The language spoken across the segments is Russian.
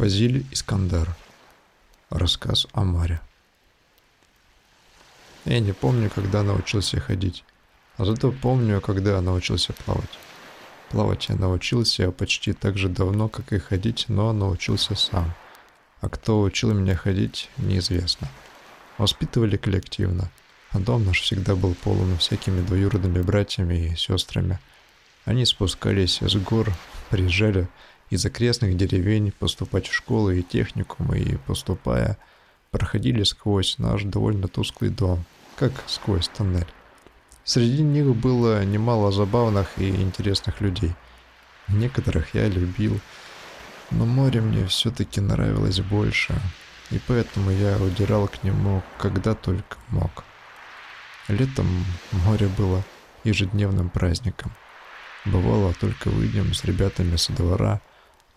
Фазиль Искандер. Рассказ о море. Я не помню, когда научился ходить, а зато помню, когда научился плавать. Плавать я научился почти так же давно, как и ходить, но научился сам. А кто учил меня ходить, неизвестно. Воспитывали коллективно, а дом наш всегда был полон всякими двоюродными братьями и сестрами. Они спускались с гор, приезжали из окрестных деревень поступать в школы и техникумы, и поступая, проходили сквозь наш довольно тусклый дом, как сквозь тоннель. Среди них было немало забавных и интересных людей. Некоторых я любил, но море мне все-таки нравилось больше, и поэтому я удирал к нему, когда только мог. Летом море было ежедневным праздником. Бывало, только выйдем с ребятами со двора,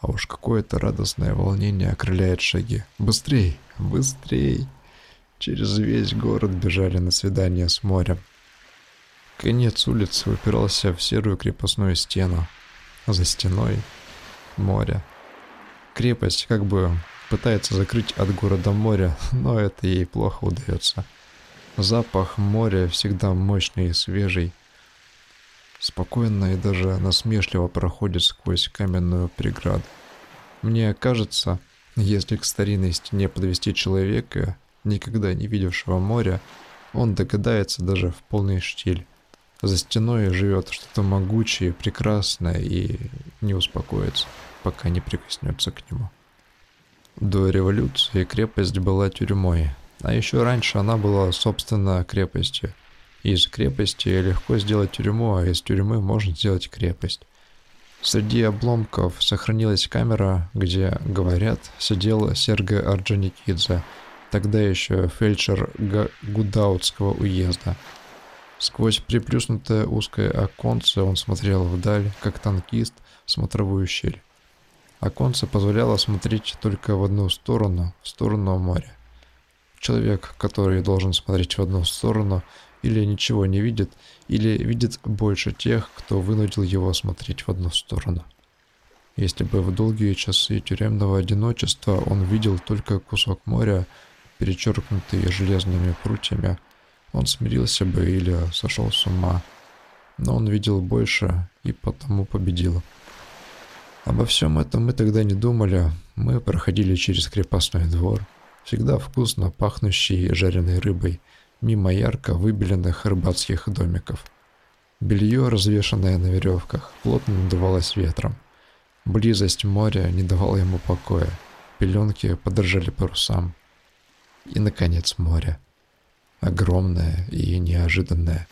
а уж какое-то радостное волнение окрыляет шаги. Быстрей, быстрей! Через весь город бежали на свидание с морем. Конец улицы упирался в серую крепостную стену. За стеной море. Крепость как бы пытается закрыть от города море, но это ей плохо удается. Запах моря всегда мощный и свежий спокойно и даже насмешливо проходит сквозь каменную преграду. Мне кажется, если к старинной стене подвести человека, никогда не видевшего моря, он догадается даже в полный штиль. За стеной живет что-то могучее, прекрасное и не успокоится, пока не прикоснется к нему. До революции крепость была тюрьмой, а еще раньше она была, собственно, крепостью – из крепости легко сделать тюрьму, а из тюрьмы можно сделать крепость. Среди обломков сохранилась камера, где, говорят, сидел Сергей Орджоникидзе, тогда еще фельдшер Гудаутского уезда. Сквозь приплюснутое узкое оконце он смотрел вдаль, как танкист в смотровую щель. Оконце позволяло смотреть только в одну сторону, в сторону моря. Человек, который должен смотреть в одну сторону, или ничего не видит, или видит больше тех, кто вынудил его смотреть в одну сторону. Если бы в долгие часы тюремного одиночества он видел только кусок моря, перечеркнутый железными прутьями, он смирился бы или сошел с ума. Но он видел больше и потому победил. Обо всем этом мы тогда не думали. Мы проходили через крепостной двор, всегда вкусно пахнущий жареной рыбой – мимо ярко выбеленных рыбацких домиков. Белье, развешанное на веревках, плотно надувалось ветром. Близость моря не давала ему покоя. Пеленки подражали парусам. И, наконец, море. Огромное и неожиданное.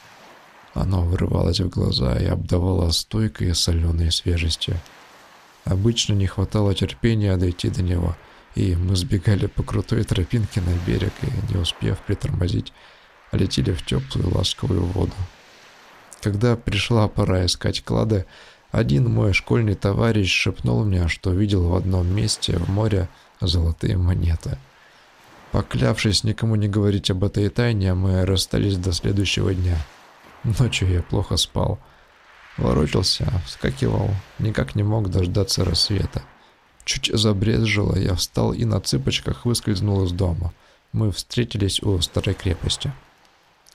Оно вырывалось в глаза и обдавало стойкой соленой свежестью. Обычно не хватало терпения дойти до него, и мы сбегали по крутой тропинке на берег и, не успев притормозить, летели в теплую ласковую воду. Когда пришла пора искать клады, один мой школьный товарищ шепнул мне, что видел в одном месте в море золотые монеты. Поклявшись никому не говорить об этой тайне, мы расстались до следующего дня. Ночью я плохо спал. Ворочался, вскакивал, никак не мог дождаться рассвета. Чуть забрезжило, я встал и на цыпочках выскользнул из дома. Мы встретились у старой крепости.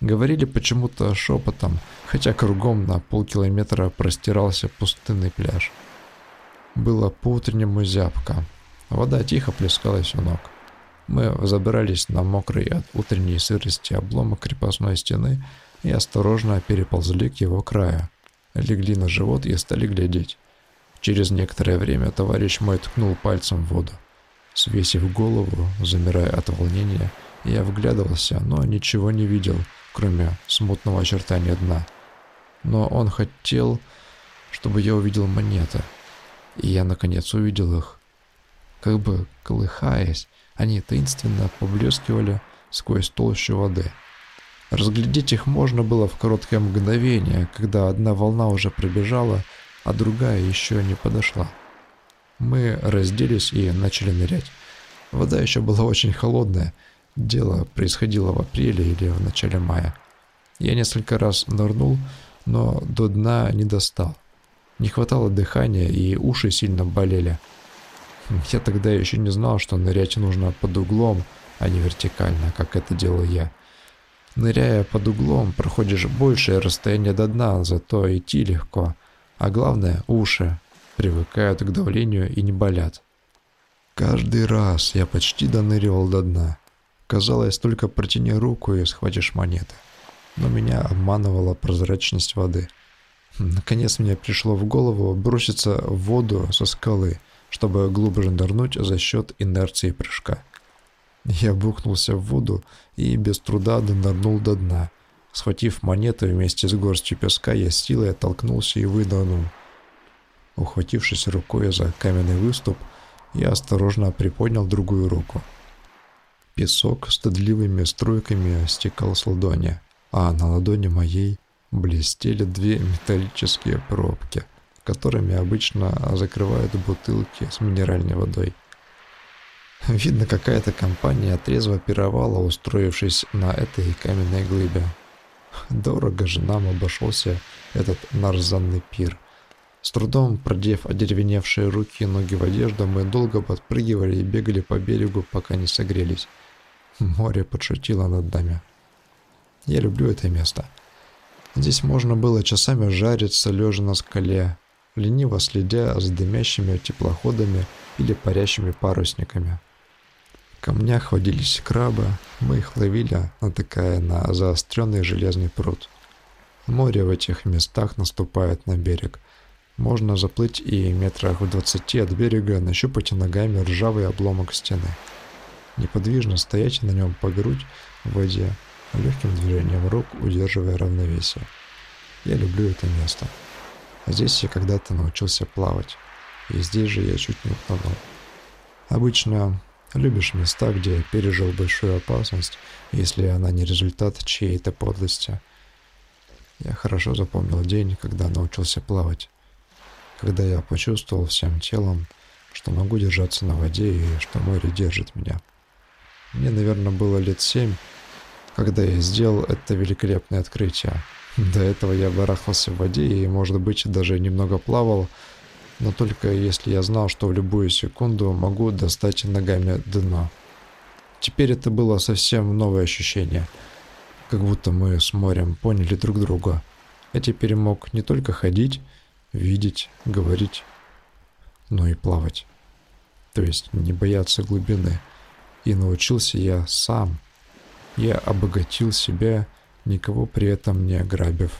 Говорили почему-то шепотом, хотя кругом на полкилометра простирался пустынный пляж. Было по-утреннему зябко. Вода тихо плескалась у ног. Мы забрались на мокрый от утренней сырости обломок крепостной стены и осторожно переползли к его краю. Легли на живот и стали глядеть. Через некоторое время товарищ мой ткнул пальцем в воду. Свесив голову, замирая от волнения, я вглядывался, но ничего не видел — кроме смутного очертания дна. Но он хотел, чтобы я увидел монеты. И я, наконец, увидел их. Как бы колыхаясь, они таинственно поблескивали сквозь толщу воды. Разглядеть их можно было в короткое мгновение, когда одна волна уже пробежала, а другая еще не подошла. Мы разделись и начали нырять. Вода еще была очень холодная, Дело происходило в апреле или в начале мая. Я несколько раз нырнул, но до дна не достал. Не хватало дыхания и уши сильно болели. Я тогда еще не знал, что нырять нужно под углом, а не вертикально, как это делал я. Ныряя под углом, проходишь большее расстояние до дна, зато идти легко. А главное, уши привыкают к давлению и не болят. Каждый раз я почти доныривал до дна. Казалось, только протяни руку и схватишь монеты. Но меня обманывала прозрачность воды. Наконец мне пришло в голову броситься в воду со скалы, чтобы глубже нырнуть за счет инерции прыжка. Я бухнулся в воду и без труда донырнул до дна. Схватив монеты вместе с горстью песка, я силой оттолкнулся и вынырнул. Ухватившись рукой за каменный выступ, я осторожно приподнял другую руку. Песок стыдливыми струйками стекал с ладони, а на ладони моей блестели две металлические пробки, которыми обычно закрывают бутылки с минеральной водой. Видно, какая-то компания трезво пировала, устроившись на этой каменной глыбе. Дорого же нам обошелся этот нарзанный пир. С трудом продев одеревеневшие руки и ноги в одежду, мы долго подпрыгивали и бегали по берегу, пока не согрелись. Море подшутило над нами. Я люблю это место. Здесь можно было часами жариться, лежа на скале, лениво следя за дымящими теплоходами или парящими парусниками. В камнях водились крабы, мы их ловили, натыкая на заостренный железный пруд. Море в этих местах наступает на берег. Можно заплыть и метрах в двадцати от берега нащупать ногами ржавый обломок стены. Неподвижно стоять на нем по грудь в воде, легким движением рук удерживая равновесие. Я люблю это место. Здесь я когда-то научился плавать, и здесь же я чуть не утонул. Обычно любишь места, где пережил большую опасность, если она не результат чьей-то подлости. Я хорошо запомнил день, когда научился плавать когда я почувствовал всем телом, что могу держаться на воде и что море держит меня. Мне, наверное, было лет семь, когда я сделал это великолепное открытие. До этого я барахался в воде и, может быть, даже немного плавал, но только если я знал, что в любую секунду могу достать ногами дно. Теперь это было совсем новое ощущение, как будто мы с морем поняли друг друга. Я теперь мог не только ходить, видеть, говорить, но и плавать. То есть не бояться глубины. И научился я сам. Я обогатил себя, никого при этом не ограбив.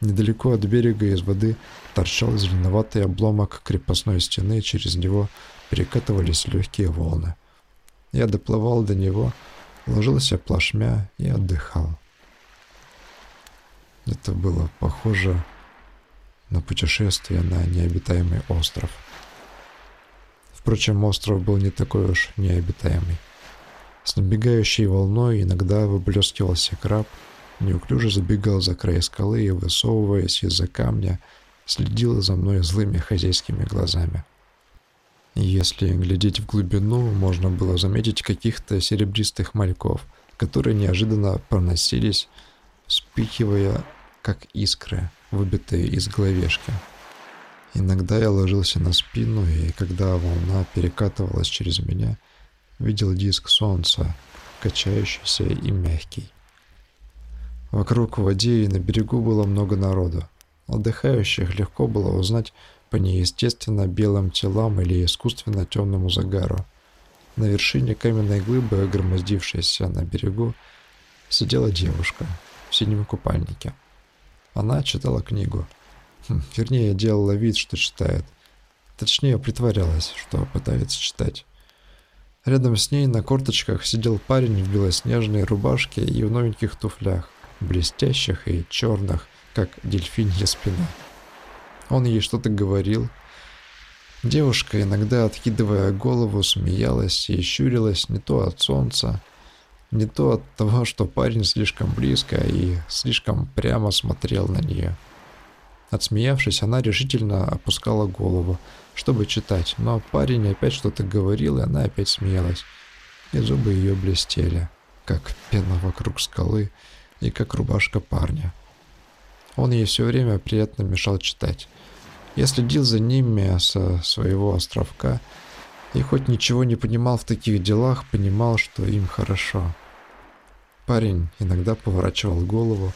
Недалеко от берега из воды торчал зеленоватый обломок крепостной стены, через него перекатывались легкие волны. Я доплывал до него, ложился плашмя и отдыхал. Это было похоже на путешествие на необитаемый остров. Впрочем, остров был не такой уж необитаемый. С набегающей волной иногда выблескивался краб, неуклюже забегал за край скалы и, высовываясь из-за камня, следил за мной злыми хозяйскими глазами. Если глядеть в глубину, можно было заметить каких-то серебристых мальков, которые неожиданно проносились, вспихивая, как искры, выбитые из головешки. Иногда я ложился на спину, и когда волна перекатывалась через меня, видел диск солнца, качающийся и мягкий. Вокруг в воде и на берегу было много народу. Отдыхающих легко было узнать по неестественно белым телам или искусственно темному загару. На вершине каменной глыбы, громоздившейся на берегу, сидела девушка в синем купальнике. Она читала книгу. Хм, вернее, делала вид, что читает. Точнее, притворялась, что пытается читать. Рядом с ней на корточках сидел парень в белоснежной рубашке и в новеньких туфлях, блестящих и черных, как дельфинья спина. Он ей что-то говорил. Девушка, иногда откидывая голову, смеялась и щурилась не то от солнца, не то от того, что парень слишком близко и слишком прямо смотрел на нее. Отсмеявшись, она решительно опускала голову, чтобы читать, но парень опять что-то говорил, и она опять смеялась. И зубы ее блестели, как пена вокруг скалы и как рубашка парня. Он ей все время приятно мешал читать. Я следил за ними со своего островка, И хоть ничего не понимал в таких делах, понимал, что им хорошо. Парень иногда поворачивал голову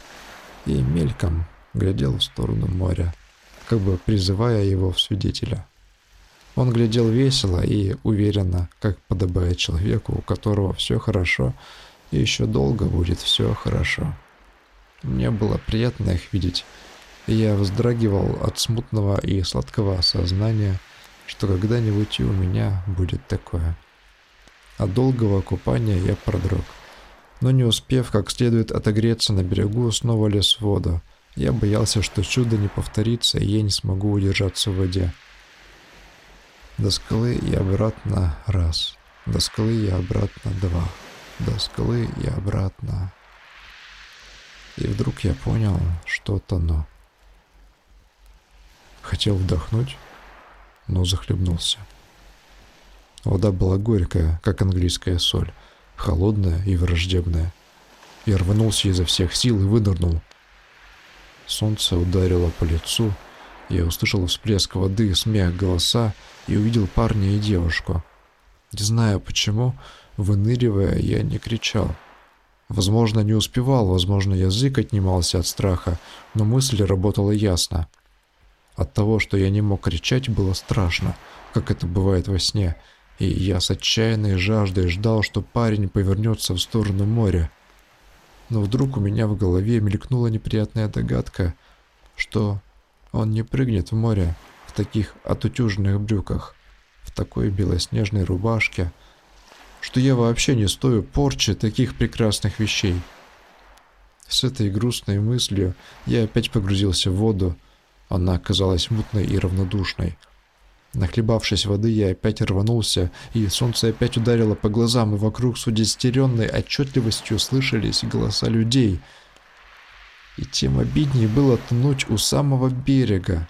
и мельком глядел в сторону моря, как бы призывая его в свидетеля. Он глядел весело и уверенно, как подобает человеку, у которого все хорошо, и еще долго будет все хорошо. Мне было приятно их видеть, и я вздрагивал от смутного и сладкого осознания, что когда-нибудь и у меня будет такое. От долгого купания я продрог. Но не успев как следует отогреться на берегу, снова лез в воду. Я боялся, что чудо не повторится, и я не смогу удержаться в воде. До скалы и обратно раз. До скалы и обратно два. До скалы и обратно. И вдруг я понял, что тону. Хотел вдохнуть, но захлебнулся. Вода была горькая, как английская соль, холодная и враждебная. Я рванулся изо всех сил и вынырнул. Солнце ударило по лицу, я услышал всплеск воды, смех, голоса и увидел парня и девушку. Не знаю почему, выныривая, я не кричал. Возможно, не успевал, возможно, язык отнимался от страха, но мысль работала ясно. От того, что я не мог кричать, было страшно, как это бывает во сне, и я с отчаянной жаждой ждал, что парень повернется в сторону моря. Но вдруг у меня в голове мелькнула неприятная догадка, что он не прыгнет в море в таких отутюженных брюках, в такой белоснежной рубашке, что я вообще не стою порчи таких прекрасных вещей. С этой грустной мыслью я опять погрузился в воду. Она оказалась мутной и равнодушной. Нахлебавшись воды, я опять рванулся, и солнце опять ударило по глазам, и вокруг с удестеренной отчетливостью слышались голоса людей. И тем обиднее было тонуть у самого берега.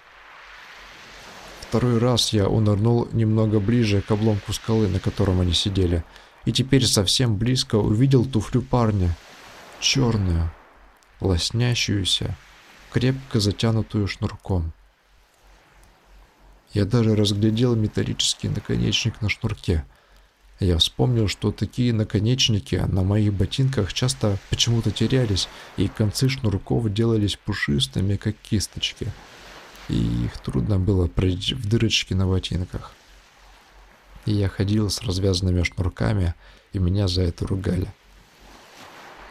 Второй раз я унырнул немного ближе к обломку скалы, на котором они сидели, и теперь совсем близко увидел туфлю парня. Черную, лоснящуюся, крепко затянутую шнурком. Я даже разглядел металлический наконечник на шнурке. Я вспомнил, что такие наконечники на моих ботинках часто почему-то терялись, и концы шнурков делались пушистыми, как кисточки — и их трудно было пройти в дырочки на ботинках. И я ходил с развязанными шнурками, и меня за это ругали.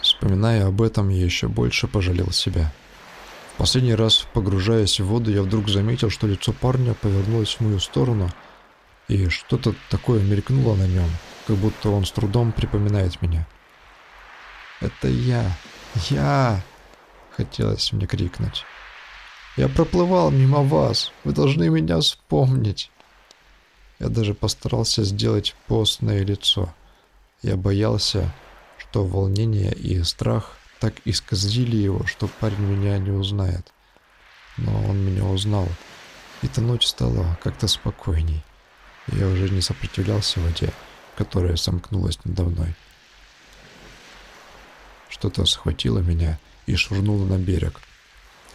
Вспоминая об этом, я еще больше пожалел себя. Последний раз, погружаясь в воду, я вдруг заметил, что лицо парня повернулось в мою сторону, и что-то такое мелькнуло на нем, как будто он с трудом припоминает меня. «Это я! Я!» — хотелось мне крикнуть. Я проплывал мимо вас. Вы должны меня вспомнить. Я даже постарался сделать постное лицо. Я боялся, что волнение и страх так исказили его, что парень меня не узнает. Но он меня узнал, и тонуть стало как-то спокойней. Я уже не сопротивлялся воде, которая сомкнулась надо мной. Что-то схватило меня и швырнуло на берег.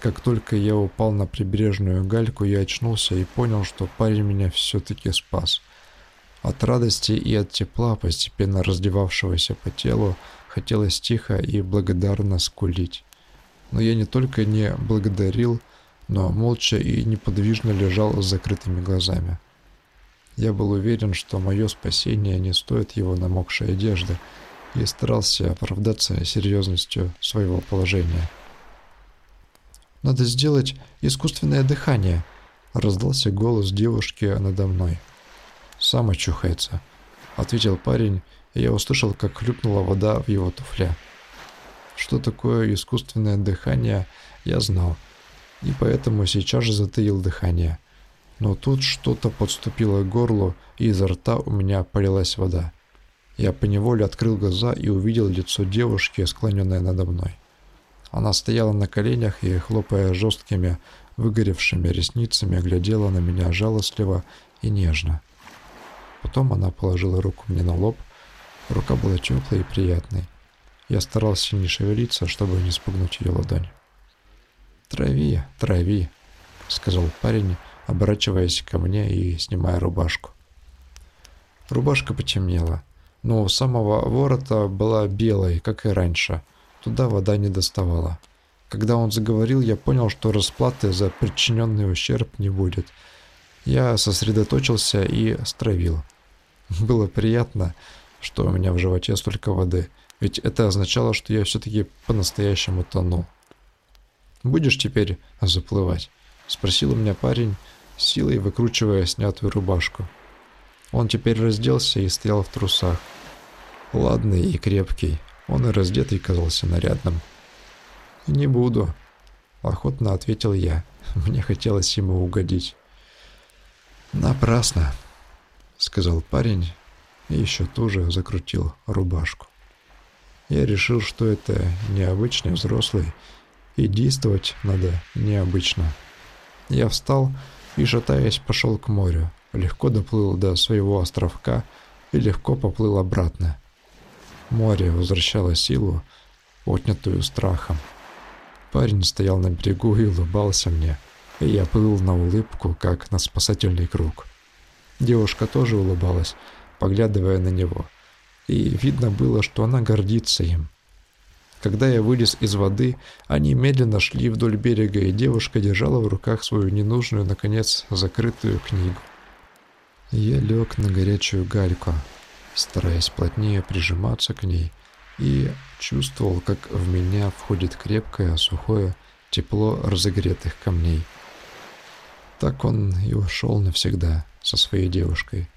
Как только я упал на прибрежную гальку, я очнулся и понял, что парень меня все-таки спас. От радости и от тепла, постепенно раздевавшегося по телу, хотелось тихо и благодарно скулить. Но я не только не благодарил, но молча и неподвижно лежал с закрытыми глазами. Я был уверен, что мое спасение не стоит его намокшей одежды, и старался оправдаться серьезностью своего положения. Надо сделать искусственное дыхание», — раздался голос девушки надо мной. «Сам очухается», — ответил парень, я услышал, как хлюпнула вода в его туфле. Что такое искусственное дыхание, я знал, и поэтому сейчас же затаил дыхание. Но тут что-то подступило к горлу, и изо рта у меня полилась вода. Я поневоле открыл глаза и увидел лицо девушки, склоненное надо мной. Она стояла на коленях и, хлопая жесткими, выгоревшими ресницами, глядела на меня жалостливо и нежно. Потом она положила руку мне на лоб. Рука была теплой и приятной. Я старался не шевелиться, чтобы не спугнуть ее ладонь. «Трави, трави», — сказал парень, оборачиваясь ко мне и снимая рубашку. Рубашка потемнела, но у самого ворота была белой, как и раньше. Туда вода не доставала. Когда он заговорил, я понял, что расплаты за причиненный ущерб не будет. Я сосредоточился и стравил. Было приятно, что у меня в животе столько воды, ведь это означало, что я все-таки по-настоящему тону. «Будешь теперь заплывать?» — спросил у меня парень, силой выкручивая снятую рубашку. Он теперь разделся и стоял в трусах. Ладный и крепкий, он и раздетый казался нарядным. «Не буду», — охотно ответил я. Мне хотелось ему угодить. «Напрасно», — сказал парень еще тоже закрутил рубашку. Я решил, что это необычный взрослый, и действовать надо необычно. Я встал и, шатаясь, пошел к морю, легко доплыл до своего островка и легко поплыл обратно. Море возвращало силу, отнятую страхом. Парень стоял на берегу и улыбался мне, и я плыл на улыбку, как на спасательный круг. Девушка тоже улыбалась, поглядывая на него, и видно было, что она гордится им. Когда я вылез из воды, они медленно шли вдоль берега, и девушка держала в руках свою ненужную, наконец, закрытую книгу. Я лег на горячую гальку, стараясь плотнее прижиматься к ней, и чувствовал, как в меня входит крепкое, сухое тепло разогретых камней. Так он и ушел навсегда со своей девушкой.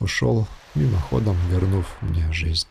Ушел, мимоходом вернув мне жизнь.